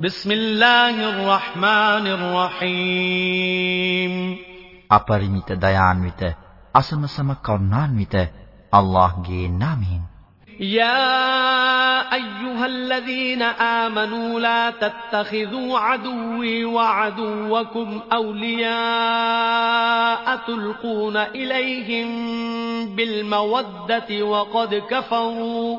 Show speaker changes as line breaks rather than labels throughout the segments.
بسم الله الرحمن الرحيم
අපරිමිත දයාන්විත අසමසම කරුණාන්විත අල්ලාහ්ගේ නාමයෙන්
يا أيها الذين آمنوا لا تتخذوا عدوي وعدوكم أولياء تلقون إليهم بالمودة وقد كفروا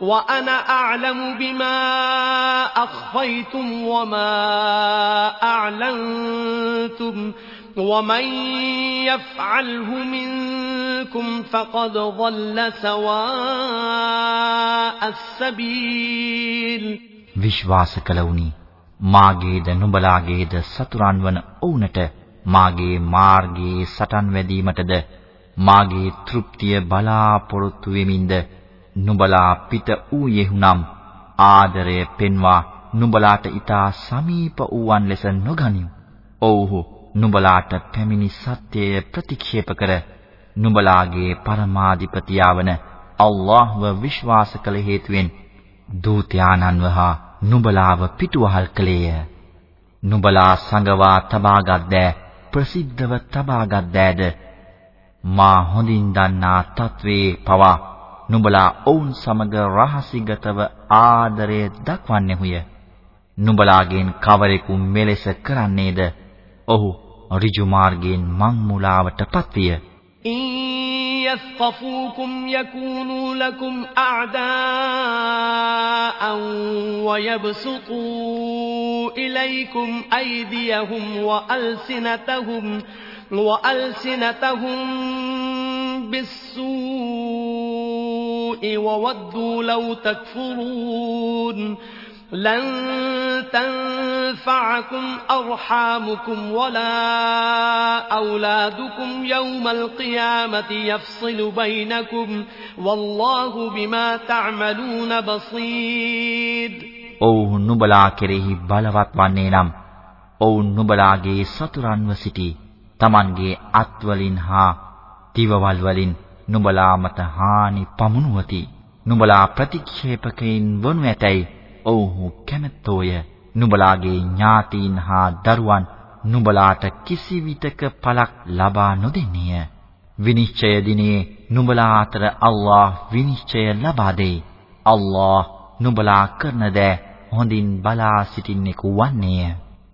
وأنا أعلم بما أخفيتم وما أعلنتم ومن يفعله منكم فقد ضل سواء السبيل
විශ්වාස කළවුනි මාගේද නුඹලාගේද සතුරන් වන ඔවුන්ට මාගේ මාර්ගයේ සටන් වැදීමටද මාගේ තෘප්තිය බලාපොරොත්තු වෙමින්ද නුඹලා පිට ඌයෙහුනම් ආදරය පෙන්වා නුඹලාට ඊතා සමීප වූවන් ලෙස නොගනිව්. ඔව්හු නුඹලාට පැමිණි සත්‍යය ප්‍රතික්ෂේප කර නුඹලාගේ පරමාධිපතියවන අල්ලාහ්ව විශ්වාස කළ හේතුවෙන් දූතයානන්ව හා නුඹලාව පිටුවහල් කළේය. නුඹලා සංගවා තබාගත් දෑ ප්‍රසිද්ධව තබාගත් දෑද මා හොඳින් දන්නා තත්වේ පවා නුඹලා ඔවුන් සමග රහසිගතව ආදරය දක්වන්නේහුය. නුඹලාගෙන් කවරෙකු මෙලෙස කරන්නේද? ඔහු ඍජු මාර්ගයෙන් මං මුලාවටපත් විය.
يثقفوكم يكونوا لكم أعداء ويبسطوا إليكم أيديهم وألسنتهم وألسنتهم بالسوء وودوا لو تكفرون لن تنفعكم أرحامكم ولا أولادكم يوم القيامة يفصل بينكم والله بما تعملون بصير
ඔවුන් නුඹලා කෙරෙහි බලවත් වන්නේ නම් ඔවුන් නුඹලාගේ සතුරන්ව සිටි Tamanගේ අත්වලින් හා දිවවල් වලින් නුඹලා මත හානි පමුණුවති. නුඹලා ප්‍රතික්ෂේපකයින් වනු ඇතැයි ඔව්හු කැමැත්තෝය. නුඹලාගේ ඥාතීන් හා දරුවන් නුඹලාට කිසිවිටක පළක් ලබා නොදෙන්නේය. විනිශ්චය දිනේ නුඹලා අතර අල්ලාහ් විනිශ්චය ලබා දෙයි. අල්ලාහ් නුඹලා කරන දෑ හොඳින් බලා සිටින්නෙකු වන්නේය.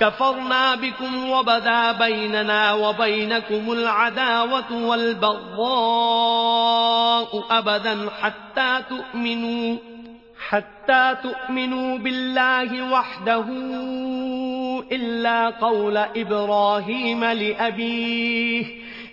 كفرنا بكم وبدا بيننا وبينكم العداوة والبغضاء أبدا حتى تؤمنوا حتى تؤمنوا بالله وحده إلا قول إبراهيم لأبيه.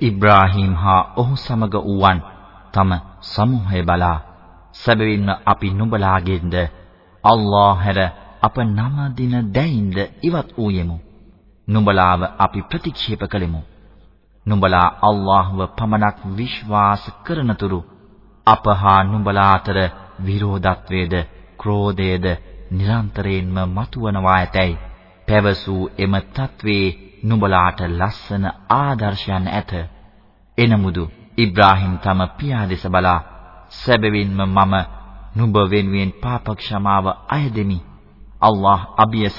ඉබ්‍රාහීම් හා ඔහු සමග වූවන් තම සමූහය බලා සැබවින්ම අපි නුඹලාගෙන්ද අල්ලාහ හැර අප නම දින දැයින්ද ඉවත් වූයෙමු නුඹලාව අපි ප්‍රතික්ෂේප කළෙමු. නුඹලා අල්ලාහ්ව පමණක් විශ්වාස කරනතුරු අප හා නුඹලා අතර විරෝධත්වයේද ක්‍රෝධයේද නිරන්තරයෙන්ම මතුවනවා ඇතැයි පැවසූ එම තත්වේ නුඹලාට ලස්සන ආදර්ශයන් ඇත. එනමුදු ඉබ්‍රාහීම් තම පියා දෙස බලා සැබවින්ම මම නුඹ වෙනුවෙන් පාප ක්ෂමාව අයදෙමි. අල්ලාහ් අබියස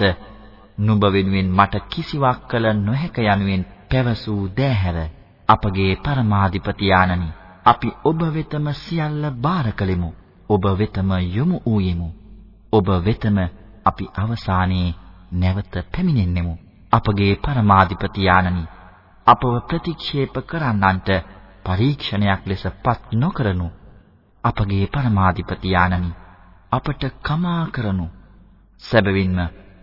නුඹ වෙනුවෙන් මට කිසිවක් කළ නොහැක යනුවෙන් පැවසූ දෑහැර අපගේ පරමාධිපති ආනනි අපි ඔබ වෙතම සියල්ල බාර කළෙමු. ඔබ වෙතම යොමු වූයෙමු. ඔබ වෙතම අපි අවසානයේ නැවත පැමිණෙන්නෙමු. අපගේ පරමාධිපති ආනනි අපව ප්‍රතික්ෂේප කරන්නන්ට පරීක්ෂණයක් ලෙස පත් නොකරනු. අපගේ පරමාධිපති ආනනි අපට කමා කරනු. සැබවින්ම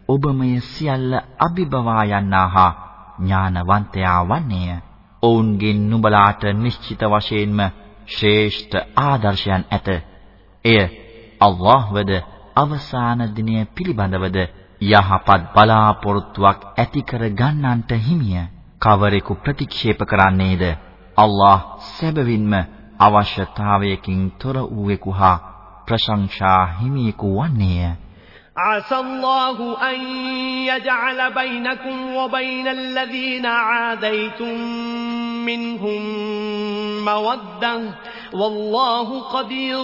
ඔබමය සියල්ල අභිබවා යන්නාහා ඥානවන්තයා වන්නේය. ඔවුන්ගෙන් නුඹලාට නිශ්චිත වශයෙන්ම ශ්‍රේෂ්ඨ ආදර්ශයන් ඇත. එය අල්ලාහ්වද අවසාන දිනය පිළිබඳවද යහපත් බලාපොරොත්තුවක් ඇති කර ගන්නන්ට හිමිය. කවරෙකු ප්‍රතික්ෂේප කරන්නේද? අල්ලාහ් සැබවින්ම අවශ්‍යතාවයකින් තොර වූවෙකු හා ප්‍රශංසා හිමියෙකු වන්නේය.
عسى الله أن يجعل بينكم وبين الذين عاديتم منهم مودة والله قدير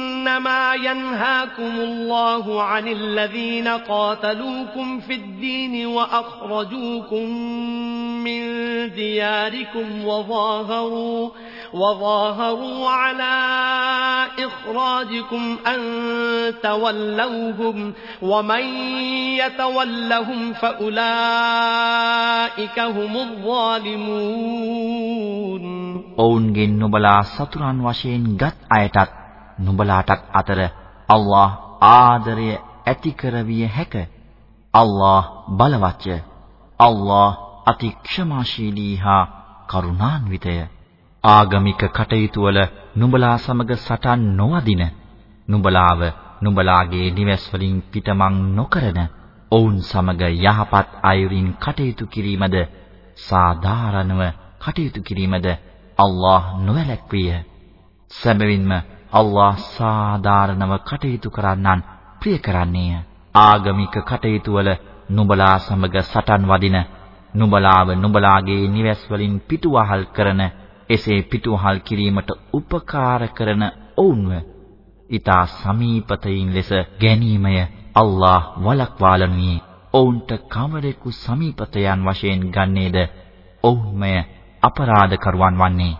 إنما ينهاكم الله عن الذين قاتلوكم في الدين وأخرجوكم من دياركم وظاهروا وظاهروا على إخراجكم أن تولوهم ومن يتولهم فأولئك هم الظالمون
ඔවුන්ගෙන් නුඹලා සතුරන් වශයෙන් ගත් අයටත් නුඹලාටත් අතර අල්ලාහ් ආදරය ඇති කරවිය හැක. අල්ලාහ් බලවත්ය. අල්ලාහ් අතික්ෂමාශීලී හා කරුණාන්විතය. ආගමික කටයුතු වල නුඹලා සමග සටන් නොවදින නුඹලාව නුඹලාගේ නිවෙස් වලින් පිටමං නොකරන ඔවුන් සමග යහපත් අයුරින් කටයුතු කිරීමද සාධාරණව කටයුතු කිරීමද අල්ලාහ් නොවැළැක්විය. සැබවින්ම අල්ලාහ් සාධාරණව කටයුතු කරන්නන් ප්‍රිය කරන්නේය. ආගමික කටයුතු වල නුඹලා සමග සටන් වදින නුඹලාව නුඹලාගේ නිවෙස් වලින් පිටුවහල් කරන එසේ පිටුවහල් කිරීමට උපකාර කරන ඔවුන්ව ඊතා සමීපතයින් ලෙස ගැනීමය අල්ලාහ් වලක්වාලනුයේ ඔවුන්ට කවරෙකු සමීපතයන් වශයෙන් ගන්නේද? ඔවුන්මය අපරාධකරුවන් වන්නේ.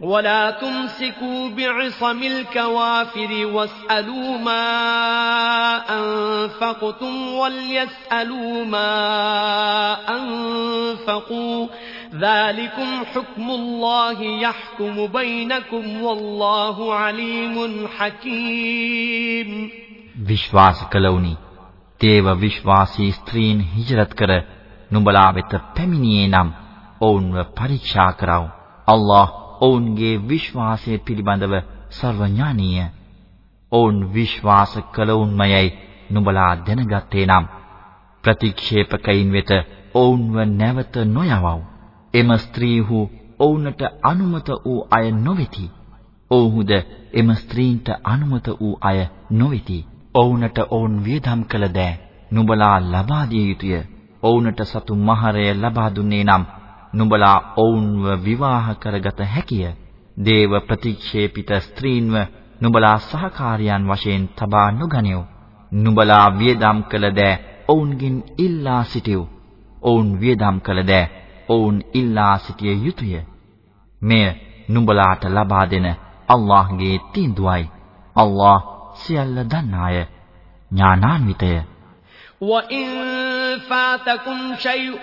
ولا تمسكوا بعصم الكوافر واسألوا ما أنفقتم وليسألوا ما أنفقوا ذلكم حكم الله يحكم بينكم والله عليم حكيم
විශ්වාස කළවුනි දේව විශ්වාසී ස්ත්‍රීන් හිජරත් කර නුඹලා වෙත පැමිණියේ නම් ඔවුන්ව පරීක්ෂා කරව. අල්ලාහ් ඔවුන්ගේ විශ්වාසය පිළිබඳව සර්වඥානීය. ඔවුන් විශ්වාස කළවුන්මයයි නුඹලා දැනගත්තේ නම් ප්‍රතික්ෂේපකයින් වෙත ඔවුන්ව නැවත නොයවව්. එම ස්ත්‍රීහු ඔවුන්ට අනුමත වූ අය නොවේති. ඔව්හුද එම ස්ත්‍රීන්ට අනුමත වූ අය නොවේති. ඔවුන්ට ඔවුන් වියදම් කළ දෑ නුඹලා ලබා දිය යුතුය. ඔවුන්ට සතු මහරය ලබා දුන්නේ නම් නුඹලා ඔවුන්ව විවාහ කරගත හැකිය. දේව ප්‍රතික්ෂේපිත ස්ත්‍රීන්ව නුඹලා සහකාරියන් වශයෙන් තබා නොගනිව්. නුඹලා වියදම් කළ දෑ ඔවුන්ගෙන් ඉල්ලා සිටිව්. ඔවුන් වියදම් කළ දෑ ඔවුන් ඉල්ලා සිටිය යුතුය. මෙය නුඹලාට ලබා දෙන අල්ලාහ්ගේ තීන්දුවයි. අල්ලාහ් සියල්ල දන්නාය. ඥානාන්විතය.
وَإِن فَاتَكُمْ شَيْءٌ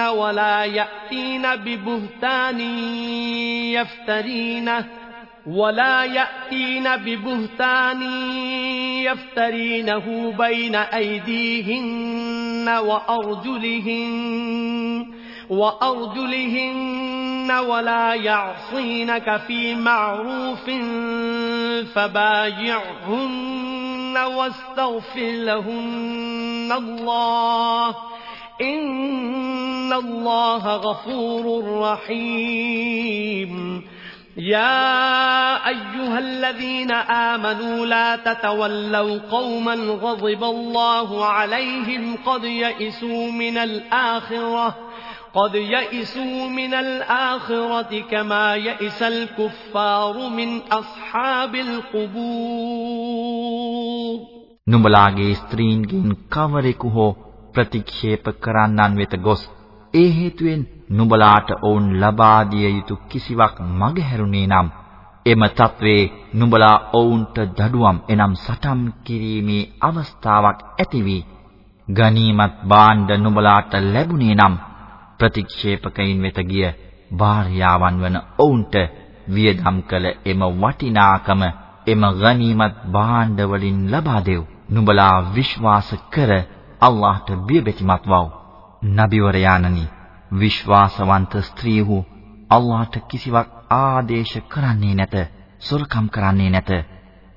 ولا يأتين ببهتان يفترينه ولا يأتين ببهتان يفترينه بين أيديهن وأرجلهن وأرجلهن ولا يعصينك في معروف فبايعهن واستغفر لهن الله إن الله غفور رحيم يا أيها الذين آمنوا لا تتولوا قوما غضب الله عليهم قد يئسوا من الآخرة قد يئسوا من الآخرة كما يئس الكفار من أصحاب القبور
නුඹලාගේ ස්ත්‍රීන්ගෙන් කවරෙකු හෝ ප්‍රතික්ෂේප කරන්නන් වෙත ගොස් ඒ හේතුවෙන් නුඹලාට ඔවුන් ලබා දිය යුතු කිසිවක් මගහැරුණේ නම් එම తත්වේ නුඹලා ඔවුන්ට දඩුවම් එනම් සටම් කිරීමේ අවස්ථාවක් ඇති වී ගනීමත් භාණ්ඩ නුඹලාට ලැබුණේ නම් ප්‍රතික්ෂේපකයින් වෙත ගිය භාර්යාවන් වන ඔවුන්ට වියදම් කළ එම වටිනාකම එම ගනීමත් භාණ්ඩ වලින් ලබා දෙව්. නුඹලා විශ්වාස කර අල්ලාහට බියබැතිමත් වව්. නබිවරයාණනි විශ්වාසවන්ත ස්ත්‍රීහු අල්ලාහට කිසිවක් ආදේශ කරන්නේ නැත සොරකම් කරන්නේ නැත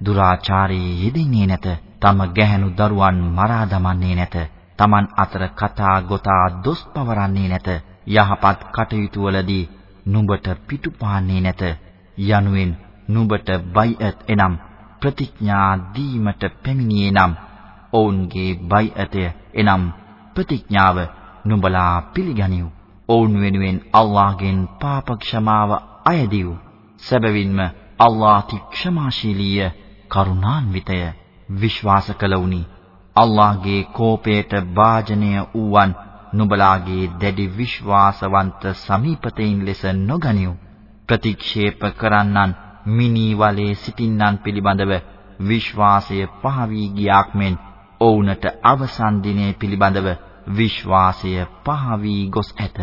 දුරාචාරයේ යෙදෙන්නේ නැත තම ගැහැණු දරුවන් මරා දමන්නේ නැත Taman අතර කතා ගොතා දොස් පවරන්නේ නැත යහපත් කටයුතු වලදී නුඹට පිටුපාන්නේ නැත යනුවෙන් නුඹට බයිඅත් එනම් ප්‍රතිඥා දීමට පැමිණියේ නම් ඔවුන්ගේ බයිඅතය එනම් ප්‍රතිඥාව නුඹලා පිළිගනිව් ඔවුන් වෙනුවෙන් අල්ලාහ්ගෙන් පාප ක්ෂමාව අයදිව්. සැබවින්ම අල්ලාහ් ක්ෂමාශීලීය කරුණාන්විතය විශ්වාස කළවුනි. අල්ලාහ්ගේ කෝපයට භාජනය වූවන් නුඹලාගේ දැඩි විශ්වාසවන්ත සමීපතයින් ලෙස නොගනිව්. ප්‍රතික්ෂේප කරන්නන් මිනී වලේ සිටින්නන් පිළිබඳව විශ්වාසය පහවී ගියාක් මෙන් ඔවුන්ට අවසන් දිනේ පිළිබඳව විශ්වාසය පහවී ගොස් ඇත.